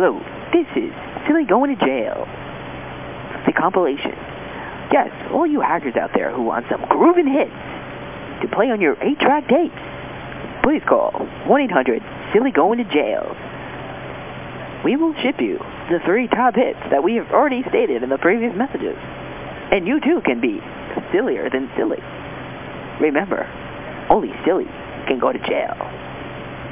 Hello, this is Silly Going to Jail. The compilation. Yes, all you hackers out there who want some grooving hits to play on your 8-track tapes, please call 1-800-SILLY GOING TO JAIL. We will ship you the three top hits that we have already stated in the previous messages. And you too can be sillier than silly. Remember, only silly can go to jail.